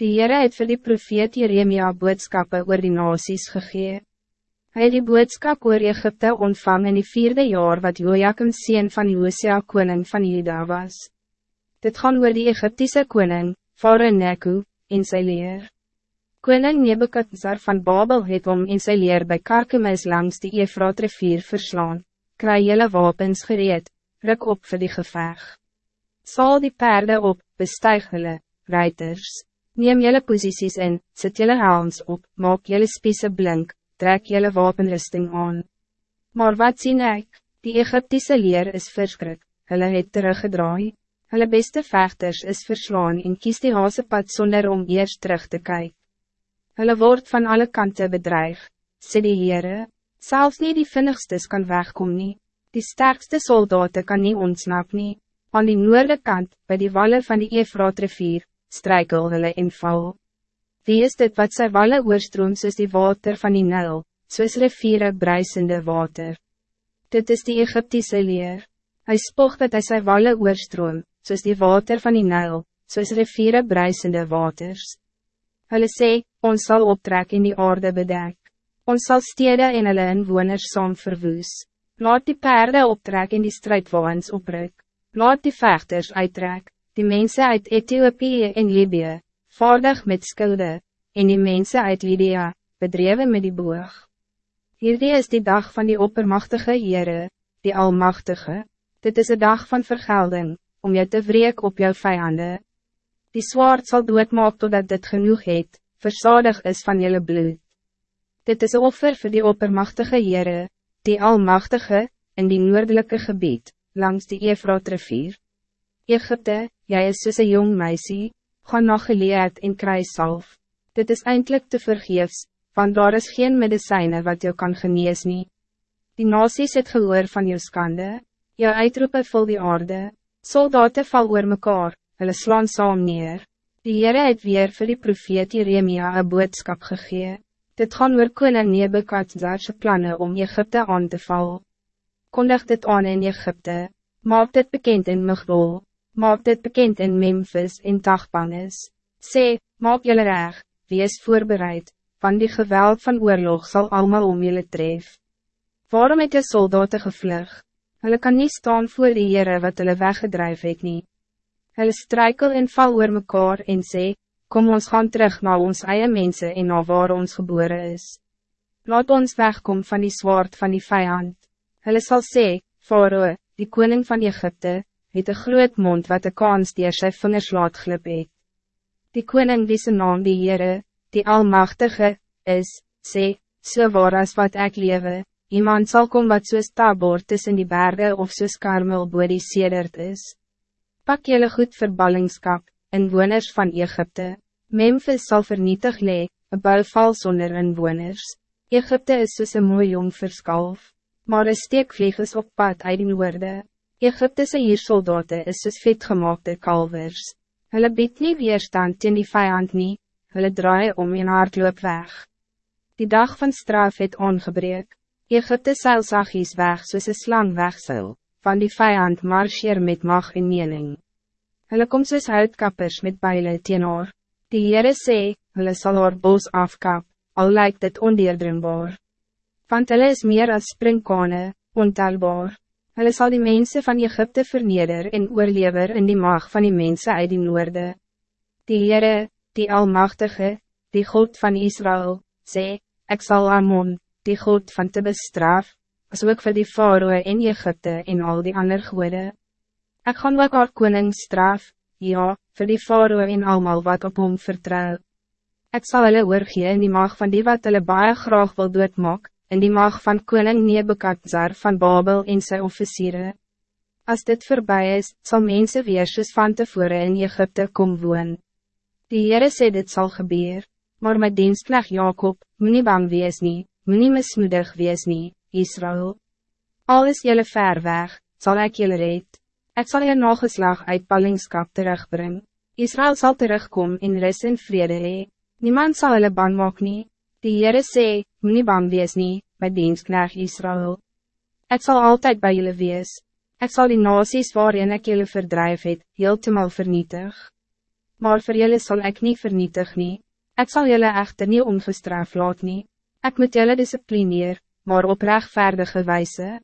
Die Heere het vir die profeet Jeremia boodskappe oor die nasies gegee. Hij het die boodskap oor Egypte ontvang in die vierde jaar wat Joachim sien van Josia koning van Juda was. Dit gaan oor die Egyptische koning, Farao Neku, en sy leer. Koning Nebukadnezar van Babel het om in sy leer by Karkemis langs die Efraat rivier verslaan, kry jylle wapens gereed, ruk op vir die geveg. Sal die paarden op, bestuig hulle, ruiters, neem jylle posities in, sit jylle helms op, maak jylle spiese blink, trek jylle wapenrusting aan. Maar wat zie ik? Die Egyptische leer is verskrik, hulle het teruggedraai. Hulle beste vechters is verslaan en kies die pad zonder om eerst terug te kijken. Hulle word van alle kanten bedreig, sê die Heere, selfs nie die vinnigstes kan wegkom nie, die sterkste soldaten kan niet ontsnap nie, aan die noorde kant, by die wallen van die Efraat rivier, strijkel hulle en val. Wie is dit wat sy walle oorstroom soos die water van die Nil, soos riviere bruisende water? Dit is die Egyptische leer. Hij spog dat hij sy walle oorstroom, soos die water van die Nijl, soos riviere bruisende waters. Hulle sê, ons zal optrek in die aarde bedek. Ons zal stede en hulle inwoners saam verwoes. Laat die paarden optrek in die strijdwaans opruk. Laat die vechters uittrek, die mensen uit Ethiopië en Libië, vaardig met skulde, en die mensen uit Lydia, bedreven met die boog. Hierdie is die dag van die oppermachtige Heere, die Almachtige. Dit is een dag van vergelding, om je te wreek op jouw vijanden. Die zwaard zal doodmaak totdat dit genoeg het, verzadig is van jullie bloed. Dit is een offer voor die oppermachtige Heere, die Almachtige, in die noordelijke gebied, langs die Efraat rivier. Egypte, jij is soos een jong meisje, ga nog geleerd in kruisalf. Dit is eindelijk te vergeefs, want daar is geen medicijnen wat jou kan genees nie. Die nasies het gehoor van jou skande, jou uitroepen vol die aarde, Soldaten val oor mekaar, hulle slaan saam neer. Die Heere het weer vir die profeet Jeremia een boodskap gegee. Dit gaan oor koning Nebukadzarse plannen om Egypte aan te val. Kondig dit aan in Egypte, maak dit bekend in Migrol, maak dit bekend in Memphis en Tagbanis. Sê, maak jullie reg, wees voorbereid, van die geweld van oorlog zal allemaal om jullie tref. Waarom het je soldaten gevlug? Hulle kan niet staan voor die Heere wat hulle weggedrijf het nie. Hulle strijkel en val oor mekaar en sê, kom ons gaan terug naar ons eie mensen en na waar ons geboren is. Laat ons wegkom van die zwaard van die vijand. Hulle sal sê, Faroe, die koning van Egypte, het een groot mond wat de kans die sy vingers laat glip het. Die koning die sy naam die Heere, die Almachtige, is, sê, so waar as wat ek lewe, Iemand zal komen wat soos tabor tussen die bergen of soos karmel boe die sedert is. Pak jullie goed vir ballingskap, inwoners van Egypte. Memphis zal vernietig lee, een bouw val sonder inwoners. Egypte is soos een mooi jong verskalf, maar een steekvlieg is op pad uit die noorde. Egyptese hiersoldate is soos vetgemaakte kalvers. Hulle bied nie weerstand teen die vijand nie, hulle draai om in hardloop weg. Die dag van straf het ongebreek. Egypte seil sagies weg soos een slang wegseil, van die vijand marcheer met mag en mening. Hulle kom soos houtkappers met beile teenoor. Die Heere sê, hulle sal haar bos afkap, al lijkt dit ondeerdringbaar. Want hulle is meer als springkane, ontelbaar. Hulle sal die mensen van Egypte verneder en oorlever in die mag van die mensen uit die noorde. Die Heere, die Almachtige, die God van Israël, sê, ik zal Amon, die God van te bestraf, as ook vir die Faroe in Egypte en al die ander goede. Ek gaan ook haar koning straf, ja, vir die Faroe en almal wat op hom vertrouw. Ek sal hulle oorgee in die mag van die wat hulle baie graag wil doodmaak, in die mag van koning Nebukadzar van Babel en sy officieren. Als dit voorbij is, zal mensen weer soos van tevore in Egypte kom woon. Die Heere sê dit zal gebeuren, maar met dienstknecht Jacob, moet nie bang wees nie, moet nie mismoedig wees nie, Israël. Al is jylle ver weg, zal ik jylle red. Ik zal je nageslag uit ballingskap terugbrengen. Israël zal terugkomen in rust en vrede hee. Niemand zal hulle bang maak nie. Die Heere sê, moet nie bang wees nie, my diensknecht Israël. Ik zal altijd bij jullie wees. Ik zal die nasies waarin ik jullie verdrijf het, heel te mal vernietig. maar voor jullie zal ik niet vernietig nie. Ik zal jullie echter niet ongestraft laat nie. Ik moet jullie disciplineer, maar op rechtvaardige wijze.